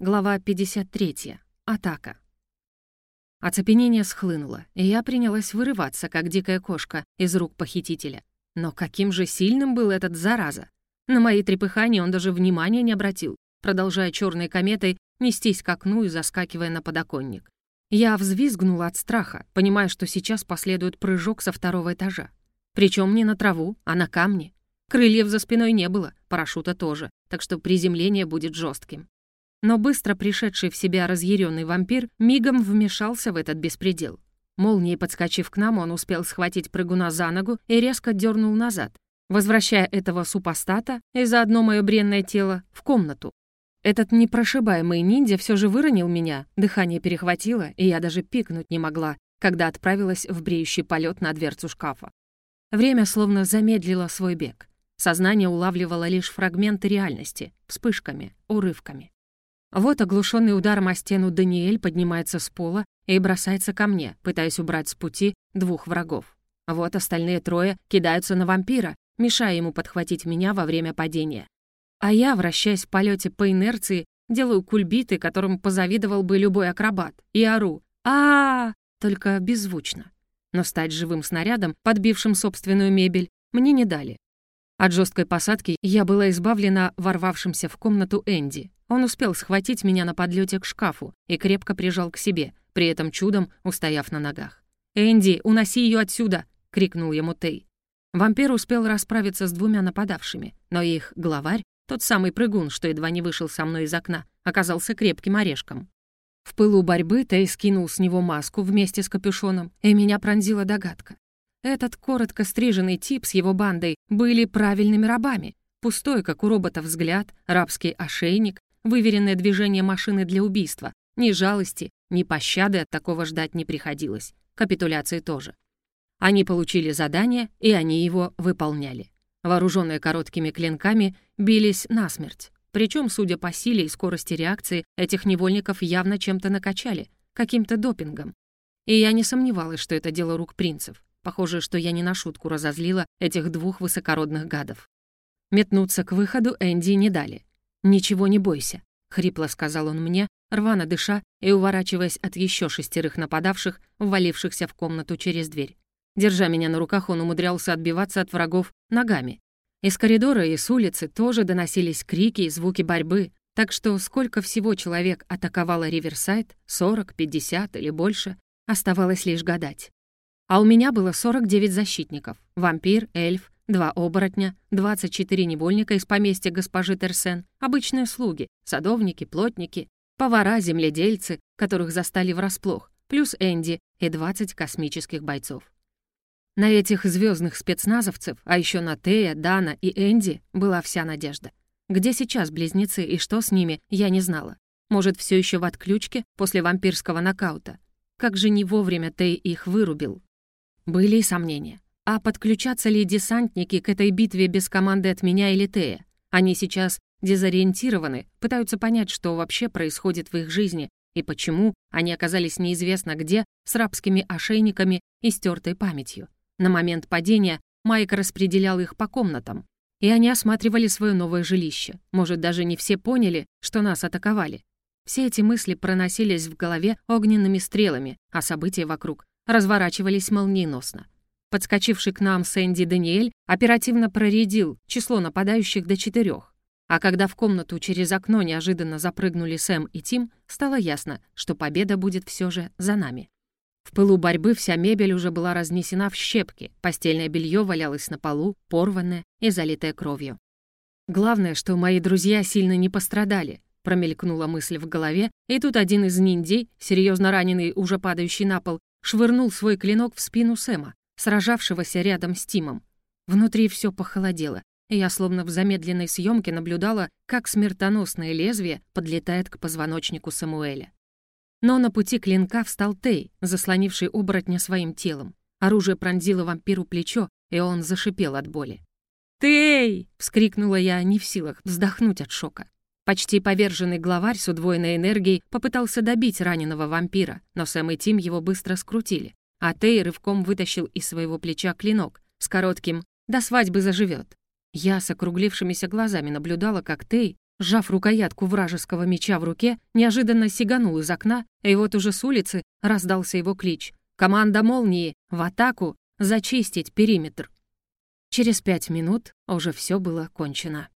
Глава 53. Атака. Оцепенение схлынуло, и я принялась вырываться, как дикая кошка, из рук похитителя. Но каким же сильным был этот зараза! На мои трепыхания он даже внимания не обратил, продолжая черной кометой нестись к окну и заскакивая на подоконник. Я взвизгнула от страха, понимая, что сейчас последует прыжок со второго этажа. Причем не на траву, а на камни. Крыльев за спиной не было, парашюта тоже, так что приземление будет жестким. Но быстро пришедший в себя разъяренный вампир мигом вмешался в этот беспредел. Молнией подскочив к нам, он успел схватить прыгуна за ногу и резко дернул назад, возвращая этого супостата и заодно мое бренное тело в комнату. Этот непрошибаемый ниндзя все же выронил меня, дыхание перехватило, и я даже пикнуть не могла, когда отправилась в бреющий полет на дверцу шкафа. Время словно замедлило свой бег. Сознание улавливало лишь фрагменты реальности, вспышками, урывками. Вот оглушенный ударом о стену Даниэль поднимается с пола и бросается ко мне, пытаясь убрать с пути двух врагов. Вот остальные трое кидаются на вампира, мешая ему подхватить меня во время падения. А я, вращаясь в полете по инерции, делаю кульбиты, которым позавидовал бы любой акробат, и ору а, -а, только беззвучно. Но стать живым снарядом, подбившим собственную мебель, мне не дали. От жесткой посадки я была избавлена ворвавшимся в комнату Энди. Он успел схватить меня на подлете к шкафу и крепко прижал к себе, при этом чудом устояв на ногах. «Энди, уноси ее отсюда!» — крикнул ему Тей. Вампир успел расправиться с двумя нападавшими, но их главарь, тот самый прыгун, что едва не вышел со мной из окна, оказался крепким орешком. В пылу борьбы Тей скинул с него маску вместе с капюшоном, и меня пронзила догадка. Этот коротко стриженный тип с его бандой были правильными рабами. Пустой, как у робота, взгляд, рабский ошейник, выверенное движение машины для убийства. Ни жалости, ни пощады от такого ждать не приходилось. Капитуляции тоже. Они получили задание, и они его выполняли. Вооруженные короткими клинками, бились насмерть. Причем, судя по силе и скорости реакции, этих невольников явно чем-то накачали, каким-то допингом. И я не сомневалась, что это дело рук принцев. Похоже, что я не на шутку разозлила этих двух высокородных гадов. Метнуться к выходу Энди не дали. «Ничего не бойся», — хрипло сказал он мне, рвано дыша и уворачиваясь от еще шестерых нападавших, ввалившихся в комнату через дверь. Держа меня на руках, он умудрялся отбиваться от врагов ногами. Из коридора и с улицы тоже доносились крики и звуки борьбы, так что сколько всего человек атаковало Риверсайд, 40, 50 или больше, оставалось лишь гадать. А у меня было 49 защитников. Вампир, эльф, два оборотня, 24 невольника из поместья госпожи Терсен, обычные слуги, садовники, плотники, повара, земледельцы, которых застали врасплох, плюс Энди и 20 космических бойцов. На этих звездных спецназовцев, а еще на Тея, Дана и Энди была вся надежда. Где сейчас близнецы и что с ними, я не знала. Может, все еще в отключке после вампирского нокаута. Как же не вовремя Тей их вырубил. Были и сомнения. А подключатся ли десантники к этой битве без команды от меня или Тея? Они сейчас дезориентированы, пытаются понять, что вообще происходит в их жизни и почему они оказались неизвестно где с рабскими ошейниками и стертой памятью. На момент падения Майк распределял их по комнатам, и они осматривали свое новое жилище. Может, даже не все поняли, что нас атаковали. Все эти мысли проносились в голове огненными стрелами, а события вокруг разворачивались молниеносно. Подскочивший к нам Сэнди Даниэль оперативно проредил число нападающих до четырех. А когда в комнату через окно неожиданно запрыгнули Сэм и Тим, стало ясно, что победа будет все же за нами. В пылу борьбы вся мебель уже была разнесена в щепки, постельное белье валялось на полу, порванное и залитое кровью. Главное, что мои друзья сильно не пострадали, промелькнула мысль в голове, и тут один из ниндзей, серьезно раненый, уже падающий на пол, швырнул свой клинок в спину Сэма, сражавшегося рядом с Тимом. Внутри все похолодело, и я словно в замедленной съемке наблюдала, как смертоносное лезвие подлетает к позвоночнику Самуэля. Но на пути клинка встал Тей, заслонивший оборотня своим телом. Оружие пронзило вампиру плечо, и он зашипел от боли. «Тей!» — вскрикнула я, не в силах вздохнуть от шока. Почти поверженный главарь с удвоенной энергией попытался добить раненого вампира, но Сэм и Тим его быстро скрутили, а Тей рывком вытащил из своего плеча клинок с коротким «до свадьбы заживет». Я с округлившимися глазами наблюдала, как Тей сжав рукоятку вражеского меча в руке, неожиданно сиганул из окна, и вот уже с улицы раздался его клич. «Команда молнии! В атаку! Зачистить периметр!» Через пять минут уже все было кончено.